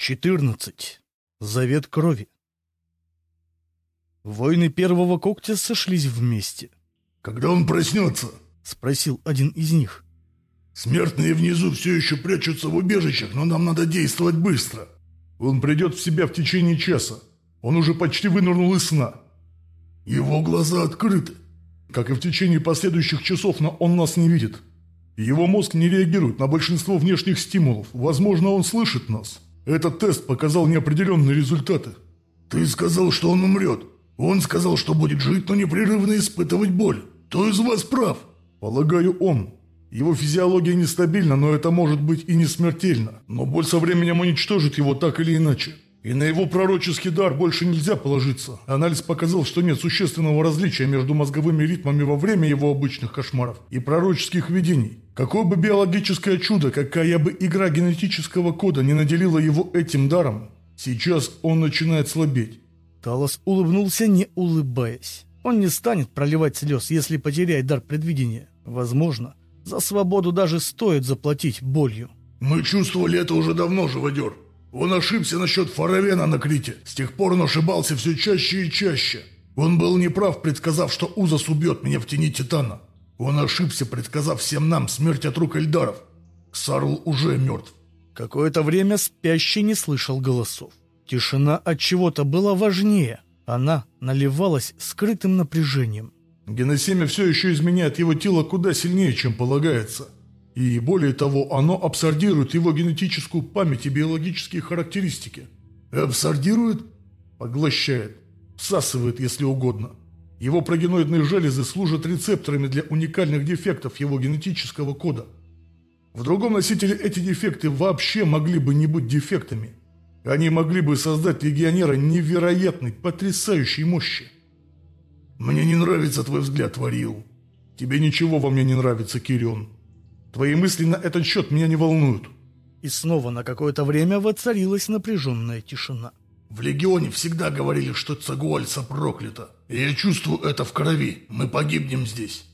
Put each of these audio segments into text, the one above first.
14. Завет крови. Воины первого когтя сошлись вместе. «Когда он проснется?» — спросил один из них. «Смертные внизу все еще прячутся в убежищах, но нам надо действовать быстро. Он придет в себя в течение часа. Он уже почти вынырнул из сна. Его глаза открыты. Как и в течение последующих часов, но он нас не видит. Его мозг не реагирует на большинство внешних стимулов. Возможно, он слышит нас». Этот тест показал неопределенные результаты. Ты сказал, что он умрет. Он сказал, что будет жить, но непрерывно испытывать боль. Кто из вас прав? Полагаю, он. Его физиология нестабильна, но это может быть и не смертельно. Но боль со временем уничтожит его так или иначе. И на его пророческий дар больше нельзя положиться. Анализ показал, что нет существенного различия между мозговыми ритмами во время его обычных кошмаров и пророческих видений. Какое бы биологическое чудо, какая бы игра генетического кода не наделила его этим даром, сейчас он начинает слабеть. Талос улыбнулся, не улыбаясь. Он не станет проливать слез, если потеряет дар предвидения. Возможно, за свободу даже стоит заплатить болью. «Мы чувствовали это уже давно, живодер», он ошибся насчет Фаравена на Крите. С тех пор он ошибался все чаще и чаще. Он был неправ, предсказав, что Узас убьет меня в тени Титана. Он ошибся, предсказав всем нам смерть от рук Эльдаров. Ксарл уже мертв. Какое-то время спящий не слышал голосов. Тишина от чего-то была важнее. Она наливалась скрытым напряжением. Геносемя все еще изменяет его тело куда сильнее, чем полагается. И более того, оно абсордирует его генетическую память и биологические характеристики. Абсордирует? Поглощает. Всасывает, если угодно. Его прогеноидные железы служат рецепторами для уникальных дефектов его генетического кода. В другом носителе эти дефекты вообще могли бы не быть дефектами. Они могли бы создать легионера невероятной, потрясающей мощи. «Мне не нравится твой взгляд, Варил. Тебе ничего во мне не нравится, Кирион. Твои мысли на этот счет меня не волнуют». И снова на какое-то время воцарилась напряженная тишина. «В Легионе всегда говорили, что Цагуальца проклята. И я чувствую это в крови. Мы погибнем здесь».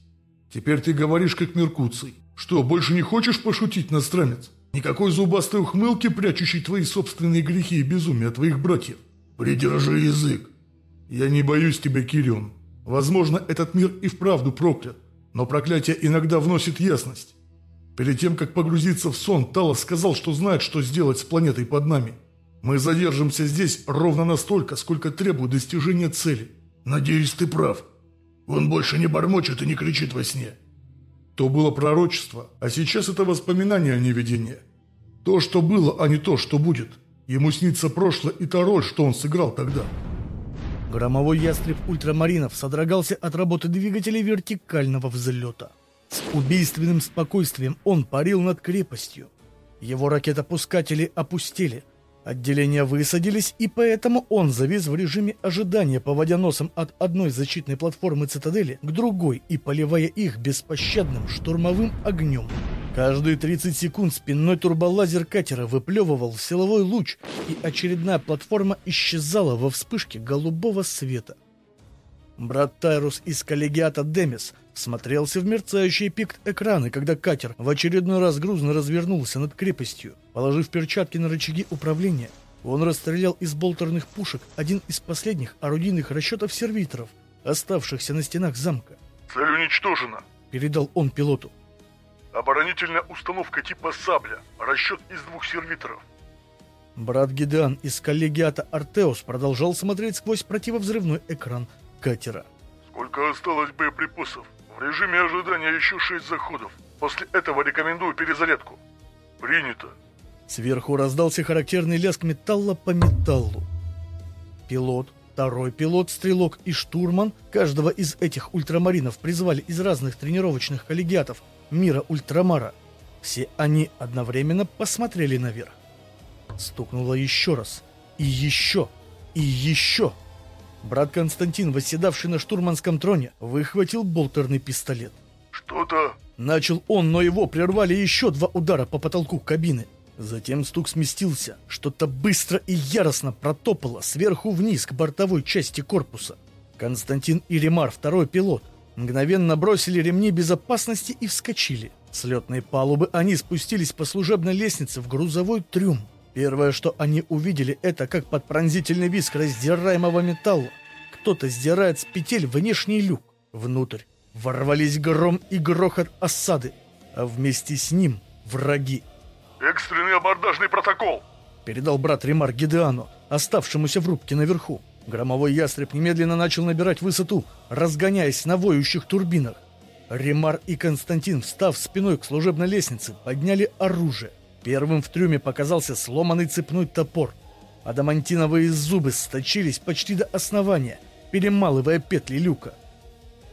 «Теперь ты говоришь, как Меркуций. Что, больше не хочешь пошутить, настрамец? Никакой зубастой ухмылки, прячущей твои собственные грехи и безумия твоих братьев. Придержи язык. Я не боюсь тебя, Кирион. Возможно, этот мир и вправду проклят, но проклятие иногда вносит ясность. Перед тем, как погрузиться в сон, Талос сказал, что знает, что сделать с планетой под нами. Мы задержимся здесь ровно настолько, сколько требует достижения цели. Надеюсь, ты прав. Он больше не бормочет и не кричит во сне. То было пророчество, а сейчас это воспоминание, а не видение. То, что было, а не то, что будет. Ему снится прошлое и та роль, что он сыграл тогда. Громовой ястреб ультрамаринов содрогался от работы двигателей вертикального взлета. С убийственным спокойствием он парил над крепостью. Его ракетопускатели опустили, отделения высадились, и поэтому он завис в режиме ожидания, поводя носом от одной защитной платформы цитадели к другой и поливая их беспощадным штурмовым огнем. Каждые 30 секунд спинной турболазер катера выплевывал силовой луч, и очередная платформа исчезала во вспышке голубого света. Брат Тайрус из коллегиата Демис смотрелся в мерцающие пикт экраны, когда катер в очередной раз грузно развернулся над крепостью. Положив перчатки на рычаги управления, он расстрелял из болтерных пушек один из последних орудийных расчетов сервиторов, оставшихся на стенах замка. «Цель уничтожена», — передал он пилоту. «Оборонительная установка типа «Сабля», расчет из двух сервиторов». Брат Гидеан из коллегиата Артеус продолжал смотреть сквозь противовзрывной экран катера. «Сколько осталось боеприпасов?» В режиме ожидания еще шесть заходов. После этого рекомендую перезарядку. Принято. Сверху раздался характерный лязг металла по металлу. Пилот, второй пилот, стрелок и штурман каждого из этих ультрамаринов призвали из разных тренировочных коллегиатов мира Ультрамара. Все они одновременно посмотрели наверх. Стукнуло еще раз. И еще. И еще. Брат Константин, восседавший на штурманском троне, выхватил болтерный пистолет. «Что-то...» Начал он, но его прервали еще два удара по потолку кабины. Затем стук сместился. Что-то быстро и яростно протопало сверху вниз к бортовой части корпуса. Константин и Ремар, второй пилот, мгновенно бросили ремни безопасности и вскочили. С летной палубы они спустились по служебной лестнице в грузовой трюм. Первое, что они увидели, это как под пронзительный виск раздираемого металла кто-то сдирает с петель внешний люк. Внутрь ворвались гром и грохот осады, а вместе с ним враги. «Экстренный абордажный протокол!» Передал брат Ремар Гидеану, оставшемуся в рубке наверху. Громовой ястреб немедленно начал набирать высоту, разгоняясь на воющих турбинах. Ремар и Константин, встав спиной к служебной лестнице, подняли оружие. Первым в трюме показался сломанный цепной топор. Адамантиновые зубы сточились почти до основания, перемалывая петли люка.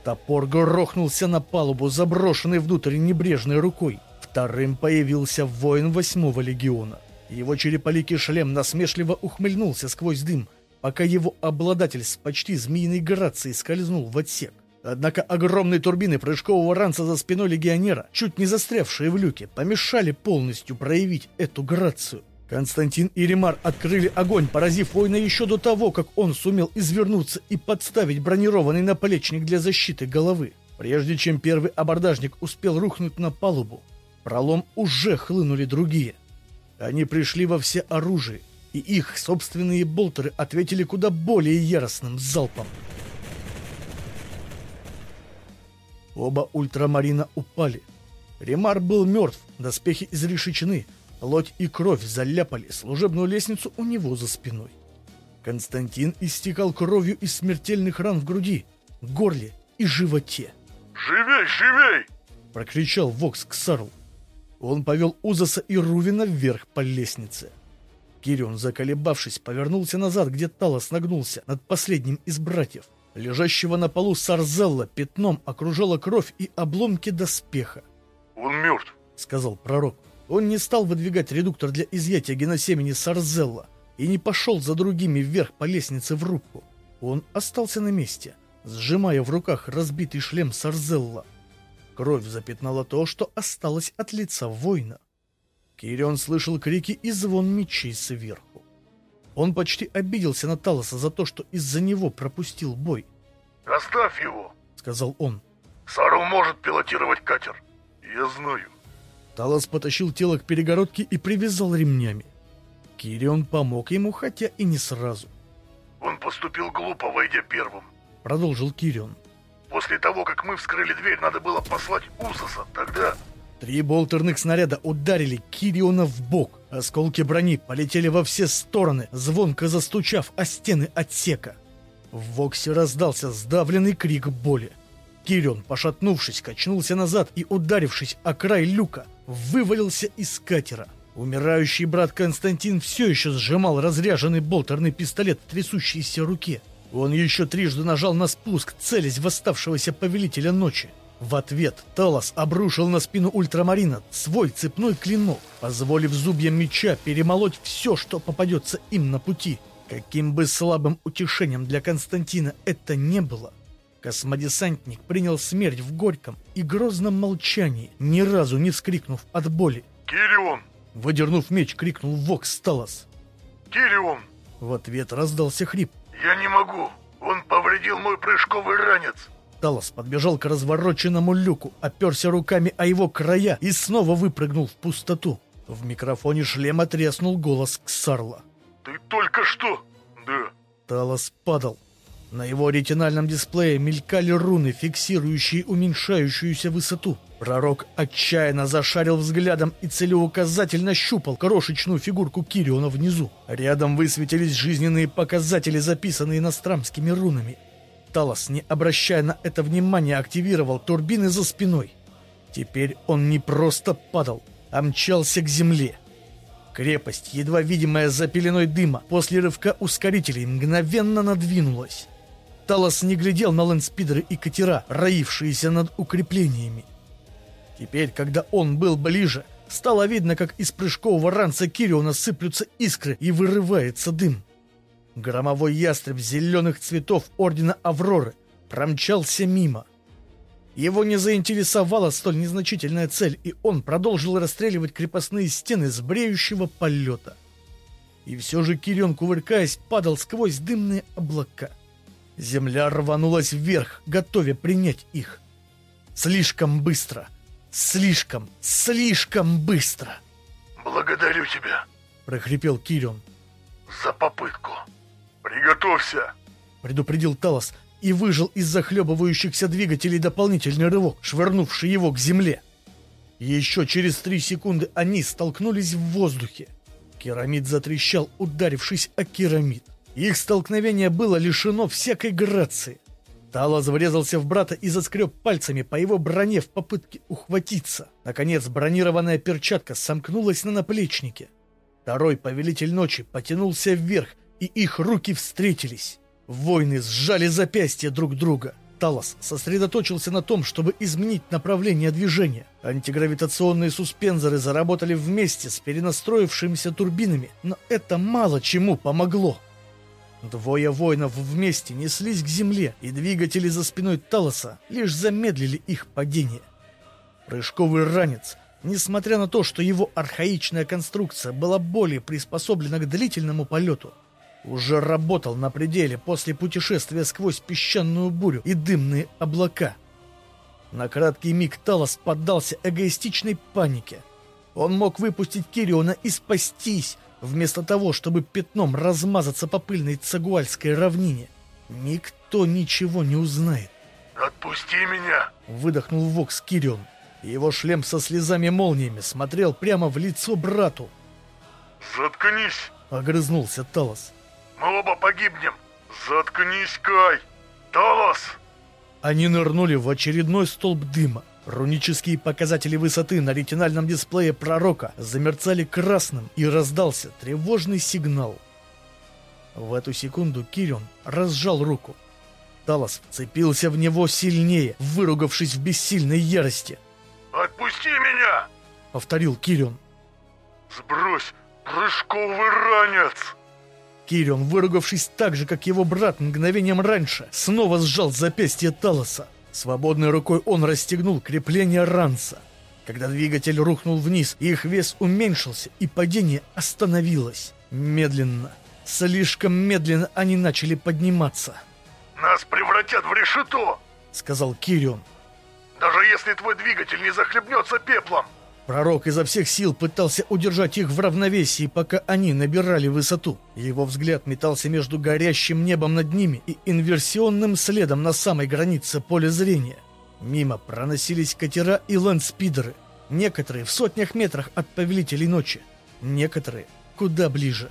Топор грохнулся на палубу, заброшенный внутрь небрежной рукой. Вторым появился воин восьмого легиона. Его череполикий шлем насмешливо ухмыльнулся сквозь дым, пока его обладатель с почти змеиной грацией скользнул в отсек. Однако огромные турбины прыжкового ранца за спиной легионера, чуть не застрявшие в люке, помешали полностью проявить эту грацию. Константин и Ремар открыли огонь, поразив воина еще до того, как он сумел извернуться и подставить бронированный наплечник для защиты головы. Прежде чем первый абордажник успел рухнуть на палубу, пролом уже хлынули другие. Они пришли во все оружие, и их собственные болтеры ответили куда более яростным залпом. Оба ультрамарина упали. Ремар был мертв, доспехи изрешечены, плоть и кровь заляпали служебную лестницу у него за спиной. Константин истекал кровью из смертельных ран в груди, горле и животе. «Живей, живей!» — прокричал Вокс к Сару. Он повел Узаса и Рувина вверх по лестнице. Кирион, заколебавшись, повернулся назад, где Талос нагнулся над последним из братьев. Лежащего на полу Сарзелла пятном окружала кровь и обломки доспеха. «Он мертв», — сказал пророк. Он не стал выдвигать редуктор для изъятия геносемени Сарзелла и не пошел за другими вверх по лестнице в рубку. Он остался на месте, сжимая в руках разбитый шлем Сарзелла. Кровь запятнала то, что осталось от лица воина. Кирион слышал крики и звон мечей сверху. Он почти обиделся на Талоса за то, что из-за него пропустил бой. «Оставь его», — сказал он. «Сару может пилотировать катер. Я знаю». Талос потащил тело к перегородке и привязал ремнями. Кирион помог ему, хотя и не сразу. «Он поступил глупо, войдя первым», — продолжил Кирион. «После того, как мы вскрыли дверь, надо было послать Узаса. Тогда...» Три болтерных снаряда ударили Кириона в бок. Осколки брони полетели во все стороны, звонко застучав о стены отсека. В Воксе раздался сдавленный крик боли. Кирион, пошатнувшись, качнулся назад и, ударившись о край люка, вывалился из катера. Умирающий брат Константин все еще сжимал разряженный болтерный пистолет в трясущейся руке. Он еще трижды нажал на спуск, целясь в оставшегося повелителя ночи. В ответ Талос обрушил на спину ультрамарина свой цепной клинок, позволив зубьям меча перемолоть все, что попадется им на пути. Каким бы слабым утешением для Константина это не было, космодесантник принял смерть в горьком и грозном молчании, ни разу не вскрикнув от боли. «Кирион!» Выдернув меч, крикнул Вокс Талос. «Кирион!» В ответ раздался хрип. «Я не могу! Он повредил мой прыжковый ранец!» Талос подбежал к развороченному люку, оперся руками о его края и снова выпрыгнул в пустоту. В микрофоне шлема треснул голос Ксарла. «Ты только что...» «Да». Талос падал. На его ретинальном дисплее мелькали руны, фиксирующие уменьшающуюся высоту. Пророк отчаянно зашарил взглядом и целеуказательно щупал крошечную фигурку Кириона внизу. Рядом высветились жизненные показатели, записанные иностранскими рунами. Талос, не обращая на это внимания, активировал турбины за спиной. Теперь он не просто падал, а мчался к земле. Крепость, едва видимая за пеленой дыма, после рывка ускорителей мгновенно надвинулась. Талос не глядел на лэндспидеры и катера, роившиеся над укреплениями. Теперь, когда он был ближе, стало видно, как из прыжкового ранца Кириона сыплются искры и вырывается дым. Громовой ястреб зеленых цветов Ордена Авроры промчался мимо. Его не заинтересовала столь незначительная цель, и он продолжил расстреливать крепостные стены с бреющего полета. И все же Кирион, кувыркаясь, падал сквозь дымные облака. Земля рванулась вверх, готовя принять их. Слишком быстро. Слишком, слишком быстро. «Благодарю тебя», — прохрипел Кирион. «За попытку! Приготовься!» — предупредил Талос и выжил из захлебывающихся двигателей дополнительный рывок, швырнувший его к земле. Еще через три секунды они столкнулись в воздухе. Керамид затрещал, ударившись о керамид. Их столкновение было лишено всякой грации. Талос врезался в брата и заскреб пальцами по его броне в попытке ухватиться. Наконец, бронированная перчатка сомкнулась на наплечнике. Второй повелитель ночи потянулся вверх, и их руки встретились. Воины сжали запястья друг друга. Талос сосредоточился на том, чтобы изменить направление движения. Антигравитационные суспензоры заработали вместе с перенастроившимися турбинами, но это мало чему помогло. Двое воинов вместе неслись к земле, и двигатели за спиной Талоса лишь замедлили их падение. Прыжковый ранец, несмотря на то, что его архаичная конструкция была более приспособлена к длительному полету, уже работал на пределе после путешествия сквозь песчаную бурю и дымные облака. На краткий миг Талос поддался эгоистичной панике. Он мог выпустить Кириона и спастись, вместо того, чтобы пятном размазаться по пыльной цагуальской равнине. Никто ничего не узнает. «Отпусти меня!» — выдохнул Вокс Кирион. Его шлем со слезами-молниями смотрел прямо в лицо брату. «Заткнись!» — огрызнулся Талос. «Мы оба погибнем! Заткнись, Кай! Талос!» Они нырнули в очередной столб дыма. Рунические показатели высоты на ретинальном дисплее пророка замерцали красным и раздался тревожный сигнал. В эту секунду Кирион разжал руку. Талос вцепился в него сильнее, выругавшись в бессильной ярости. «Отпусти меня!» — повторил Кирион. «Сбрось прыжковый ранец!» Кирион, выругавшись так же, как его брат мгновением раньше, снова сжал запястье Талоса. Свободной рукой он расстегнул крепление ранца. Когда двигатель рухнул вниз, их вес уменьшился, и падение остановилось. Медленно, слишком медленно они начали подниматься. «Нас превратят в решето!» — сказал Кирион. «Даже если твой двигатель не захлебнется пеплом!» Пророк изо всех сил пытался удержать их в равновесии, пока они набирали высоту. Его взгляд метался между горящим небом над ними и инверсионным следом на самой границе поля зрения. Мимо проносились катера и лэндспидеры. Некоторые в сотнях метрах от Повелителей Ночи. Некоторые куда ближе.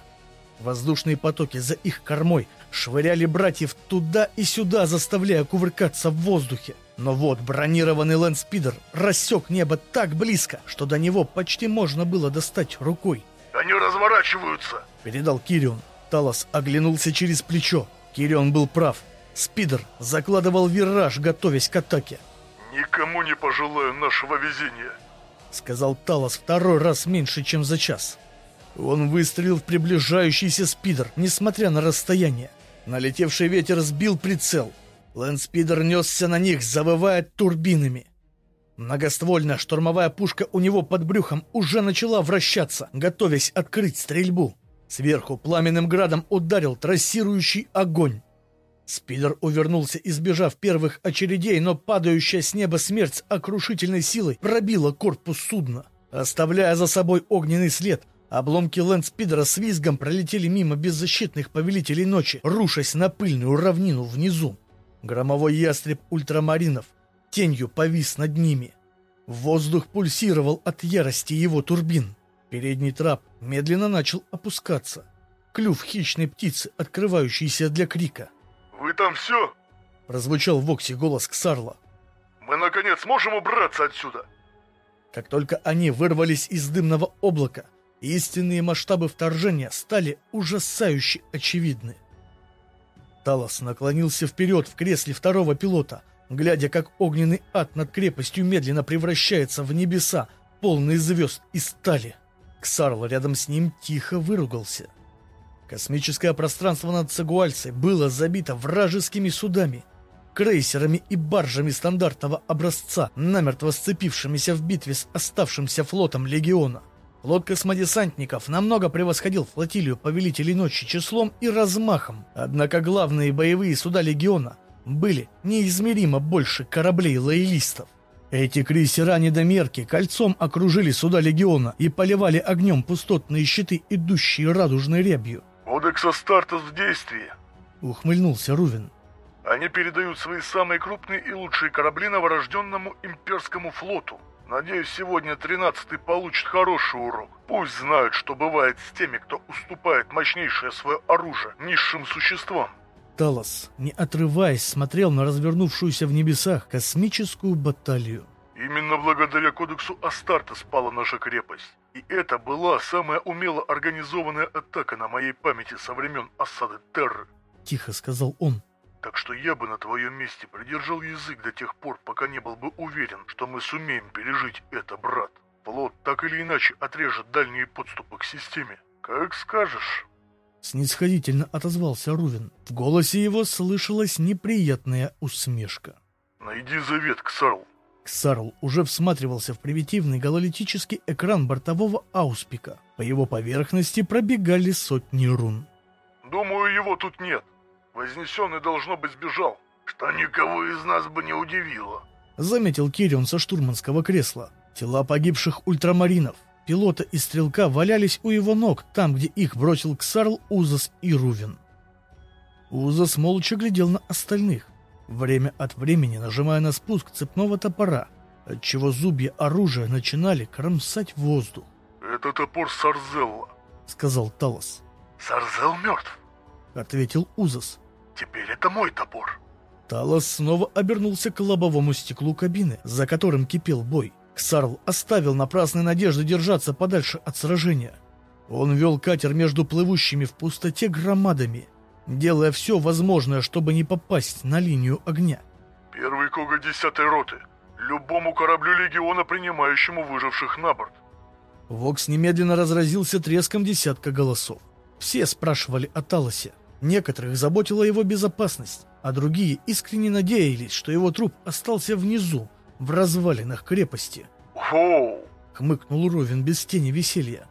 Воздушные потоки за их кормой швыряли братьев туда и сюда, заставляя кувыркаться в воздухе. Но вот бронированный лэндспидер рассек небо так близко, что до него почти можно было достать рукой. «Они разворачиваются!» — передал Кирион. Талос оглянулся через плечо. Кирион был прав. Спидер закладывал вираж, готовясь к атаке. «Никому не пожелаю нашего везения», — сказал Талос второй раз меньше, чем за час. Он выстрелил в приближающийся спидер, несмотря на расстояние. Налетевший ветер сбил прицел. Лэндспидер несся на них, завывая турбинами. Многоствольная штурмовая пушка у него под брюхом уже начала вращаться, готовясь открыть стрельбу. Сверху пламенным градом ударил трассирующий огонь. Спидер увернулся, избежав первых очередей, но падающая с неба смерть окрушительной силой пробила корпус судна, оставляя за собой огненный след. Обломки лэндспидера с визгом пролетели мимо беззащитных повелителей ночи, рушась на пыльную равнину внизу. Громовой ястреб ультрамаринов тенью повис над ними. Воздух пульсировал от ярости его турбин. Передний трап медленно начал опускаться. Клюв хищной птицы, открывающийся для крика. «Вы там все?» — прозвучал в Оксе голос Ксарла. «Мы, наконец, можем убраться отсюда!» Как только они вырвались из дымного облака, истинные масштабы вторжения стали ужасающе очевидны. Талос наклонился вперед в кресле второго пилота, глядя, как огненный ад над крепостью медленно превращается в небеса, полные звезд и стали. Ксарл рядом с ним тихо выругался. Космическое пространство над Цагуальцей было забито вражескими судами, крейсерами и баржами стандартного образца, намертво сцепившимися в битве с оставшимся флотом Легиона. Флот космодесантников намного превосходил флотилию Повелителей Ночи числом и размахом, однако главные боевые суда Легиона были неизмеримо больше кораблей лоялистов. Эти крейсера-недомерки кольцом окружили суда Легиона и поливали огнем пустотные щиты, идущие радужной рябью. «Кодекс Астартес в действии!» — ухмыльнулся Рувин. «Они передают свои самые крупные и лучшие корабли новорожденному имперскому флоту. Надеюсь, сегодня тринадцатый получит хороший урок. Пусть знают, что бывает с теми, кто уступает мощнейшее свое оружие низшим существам». Талос, не отрываясь, смотрел на развернувшуюся в небесах космическую баталию. Именно благодаря кодексу Астарта спала наша крепость. И это была самая умело организованная атака на моей памяти со времен осады Терры. Тихо сказал он. Так что я бы на твоем месте придержал язык до тех пор, пока не был бы уверен, что мы сумеем пережить это, брат. Флот так или иначе отрежет дальние подступы к системе. Как скажешь. Снисходительно отозвался Рувин. В голосе его слышалась неприятная усмешка. «Найди завет, Ксарл». Ксарл уже всматривался в примитивный гололитический экран бортового ауспика. По его поверхности пробегали сотни рун. «Думаю, его тут нет. Вознесенный, должно быть, сбежал, что никого из нас бы не удивило», — заметил Кирион со штурманского кресла. Тела погибших ультрамаринов, Пилота и стрелка валялись у его ног, там, где их бросил Ксарл, Узас и Рувин. Узас молча глядел на остальных, время от времени нажимая на спуск цепного топора, отчего зубья оружия начинали кромсать воздух. «Это топор Сарзелла», — сказал Талос. «Сарзел мертв», — ответил Узас. «Теперь это мой топор». Талос снова обернулся к лобовому стеклу кабины, за которым кипел бой. Ксарл оставил напрасные надежды держаться подальше от сражения. Он вел катер между плывущими в пустоте громадами, делая все возможное, чтобы не попасть на линию огня. «Первый Кога десятой роты. Любому кораблю Легиона, принимающему выживших на борт». Вокс немедленно разразился треском десятка голосов. Все спрашивали о Талосе. Некоторых заботила его безопасность, а другие искренне надеялись, что его труп остался внизу, в развалинах крепости. «Хоу!» — хмыкнул Ровин без тени веселья.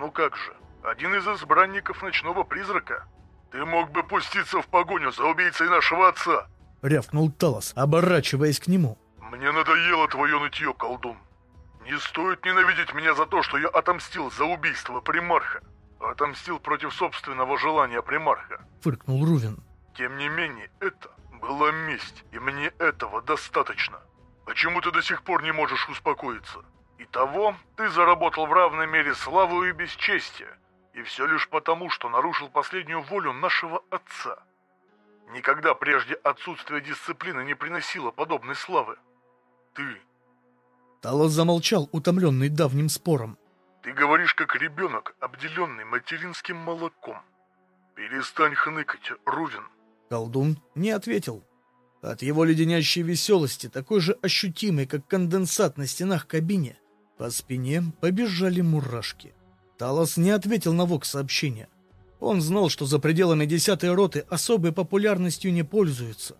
«Ну как же, один из избранников ночного призрака. Ты мог бы пуститься в погоню за убийцей нашего отца!» — рявкнул Талос, оборачиваясь к нему. «Мне надоело твое нытье, колдун. Не стоит ненавидеть меня за то, что я отомстил за убийство примарха. Отомстил против собственного желания примарха», — фыркнул Рувин. «Тем не менее, это была месть, и мне этого достаточно». Почему ты до сих пор не можешь успокоиться? Итого, ты заработал в равной мере славу и бесчестие. И все лишь потому, что нарушил последнюю волю нашего отца. Никогда прежде отсутствие дисциплины не приносило подобной славы. Ты... Талос замолчал, утомленный давним спором. Ты говоришь, как ребенок, обделенный материнским молоком. Перестань хныкать, Рувин. Колдун не ответил. От его леденящей веселости, такой же ощутимой, как конденсат на стенах кабине, по спине побежали мурашки. Талос не ответил на вок сообщения. Он знал, что за пределами десятой роты особой популярностью не пользуются.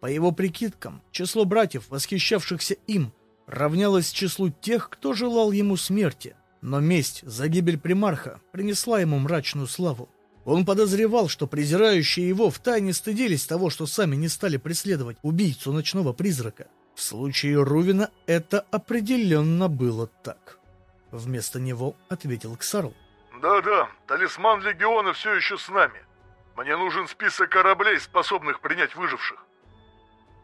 По его прикидкам, число братьев, восхищавшихся им, равнялось числу тех, кто желал ему смерти. Но месть за гибель примарха принесла ему мрачную славу. Он подозревал, что презирающие его втайне стыдились того, что сами не стали преследовать убийцу ночного призрака. В случае Рувина это определенно было так. Вместо него ответил Ксарл. «Да-да, талисман Легиона все еще с нами. Мне нужен список кораблей, способных принять выживших».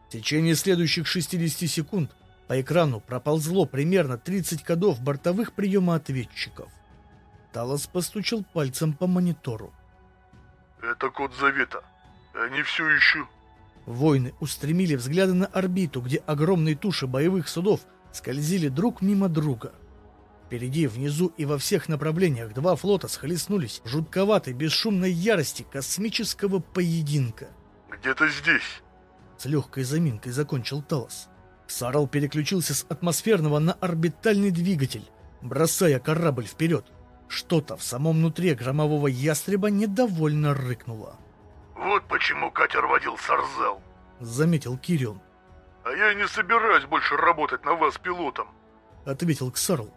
В течение следующих 60 секунд по экрану проползло примерно 30 кодов бортовых приемоответчиков. Талос постучал пальцем по монитору. Это код завета. Они все еще... Воины устремили взгляды на орбиту, где огромные туши боевых судов скользили друг мимо друга. Впереди, внизу и во всех направлениях два флота схлестнулись в жутковатой, бесшумной ярости космического поединка. «Где-то здесь!» С легкой заминкой закончил Талос. Сарал переключился с атмосферного на орбитальный двигатель, бросая корабль вперед. Что-то в самом нутре громового ястреба недовольно рыкнуло. «Вот почему катер водил Сарзел», — заметил Кирион. «А я не собираюсь больше работать на вас пилотом», — ответил Ксарл.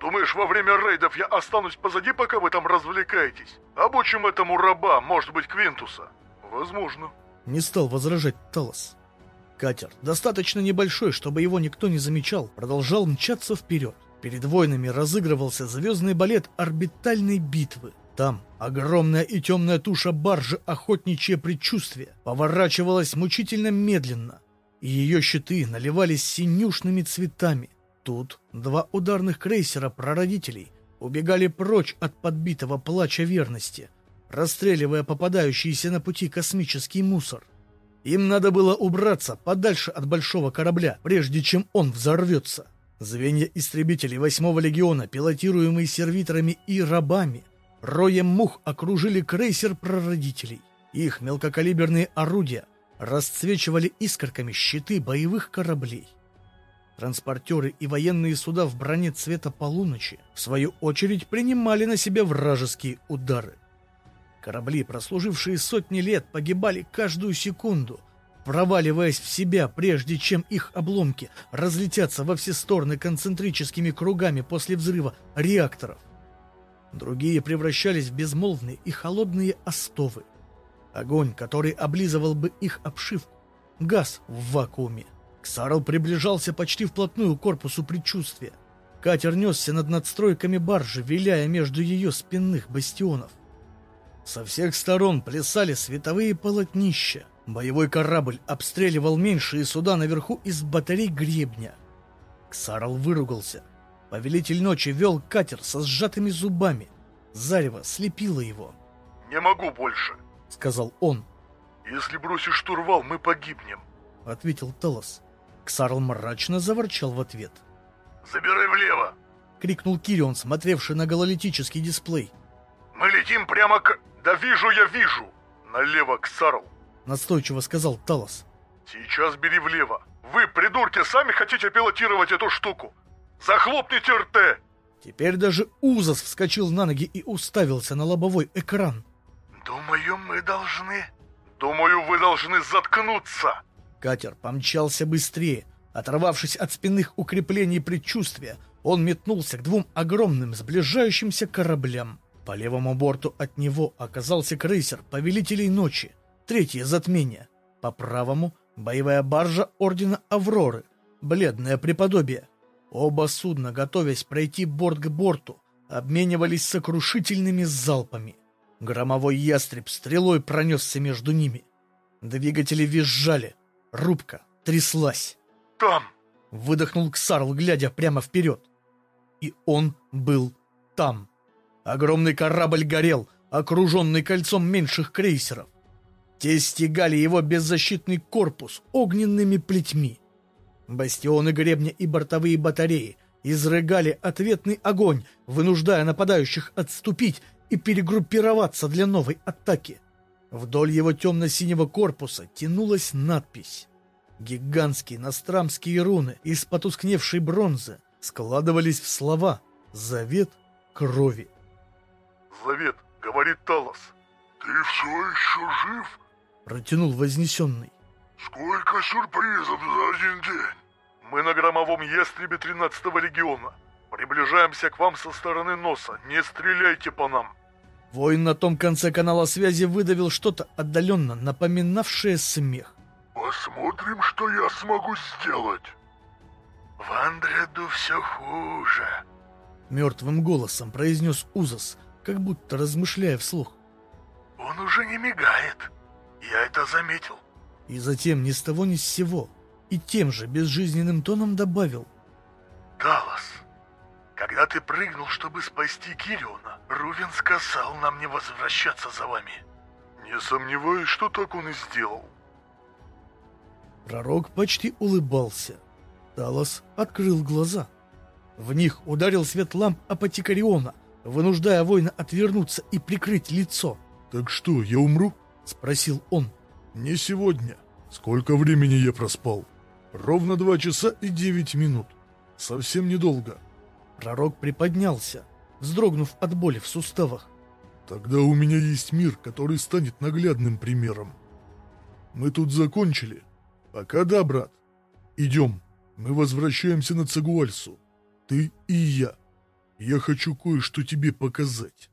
«Думаешь, во время рейдов я останусь позади, пока вы там развлекаетесь? Обучим этому раба, может быть, Квинтуса? Возможно». Не стал возражать Талос. Катер, достаточно небольшой, чтобы его никто не замечал, продолжал мчаться вперед. Перед войнами разыгрывался звездный балет орбитальной битвы. Там огромная и темная туша баржи «Охотничье предчувствие» поворачивалась мучительно медленно, и ее щиты наливались синюшными цветами. Тут два ударных крейсера прародителей убегали прочь от подбитого плача верности, расстреливая попадающийся на пути космический мусор. Им надо было убраться подальше от большого корабля, прежде чем он взорвется. Звенья истребителей восьмого легиона, пилотируемые сервиторами и рабами, роем мух окружили крейсер прародителей. Их мелкокалиберные орудия расцвечивали искорками щиты боевых кораблей. Транспортеры и военные суда в броне цвета полуночи, в свою очередь, принимали на себя вражеские удары. Корабли, прослужившие сотни лет, погибали каждую секунду, проваливаясь в себя, прежде чем их обломки разлетятся во все стороны концентрическими кругами после взрыва реакторов. Другие превращались в безмолвные и холодные остовы. Огонь, который облизывал бы их обшивку, газ в вакууме. Ксарл приближался почти вплотную к корпусу предчувствия. Катер несся над надстройками баржи, виляя между ее спинных бастионов. Со всех сторон плясали световые полотнища. Боевой корабль обстреливал меньшие суда наверху из батарей гребня. Ксарл выругался. Повелитель ночи вел катер со сжатыми зубами. Зарево слепило его. «Не могу больше», — сказал он. «Если бросишь штурвал, мы погибнем», — ответил Талос. Ксарл мрачно заворчал в ответ. «Забирай влево!» — крикнул Кирион, смотревший на гололитический дисплей. «Мы летим прямо к...» «Да вижу я, вижу! Налево, к Сарл!» Настойчиво сказал Талос. «Сейчас бери влево! Вы, придурки, сами хотите пилотировать эту штуку! Захлопните РТ!» Теперь даже Узас вскочил на ноги и уставился на лобовой экран. «Думаю, мы должны...» «Думаю, вы должны заткнуться!» Катер помчался быстрее. Оторвавшись от спинных укреплений предчувствия, он метнулся к двум огромным сближающимся кораблям. По левому борту от него оказался крейсер Повелителей Ночи, третье затмение. По правому — боевая баржа Ордена Авроры, бледное преподобие. Оба судна, готовясь пройти борт к борту, обменивались сокрушительными залпами. Громовой ястреб стрелой пронесся между ними. Двигатели визжали, рубка тряслась. «Там!» — выдохнул Ксарл, глядя прямо вперед. И он был там. Огромный корабль горел, окруженный кольцом меньших крейсеров. Те стегали его беззащитный корпус огненными плетьми. Бастионы гребня и бортовые батареи изрыгали ответный огонь, вынуждая нападающих отступить и перегруппироваться для новой атаки. Вдоль его темно-синего корпуса тянулась надпись. Гигантские настрамские руны из потускневшей бронзы складывались в слова «Завет крови». Завет, говорит Талос. Ты все еще жив? Протянул вознесенный. Сколько сюрпризов за один день. Мы на громовом ястребе 13-го легиона. Приближаемся к вам со стороны носа. Не стреляйте по нам. Воин на том конце канала связи выдавил что-то отдаленно напоминавшее смех. Посмотрим, что я смогу сделать. В Андреду все хуже. Мертвым голосом произнес Узас, как будто размышляя вслух. «Он уже не мигает. Я это заметил». И затем ни с того ни с сего и тем же безжизненным тоном добавил. «Талос, когда ты прыгнул, чтобы спасти Кириона, Рувен сказал нам не возвращаться за вами». «Не сомневаюсь, что так он и сделал». Пророк почти улыбался. Талос открыл глаза. В них ударил свет ламп Апотекариона — вынуждая воина отвернуться и прикрыть лицо. «Так что, я умру?» — спросил он. «Не сегодня. Сколько времени я проспал?» «Ровно два часа и девять минут. Совсем недолго». Пророк приподнялся, вздрогнув от боли в суставах. «Тогда у меня есть мир, который станет наглядным примером. Мы тут закончили. Пока да, брат. Идем. Мы возвращаемся на Цагуальсу. Ты и я». Я хочу кое-что тебе показать.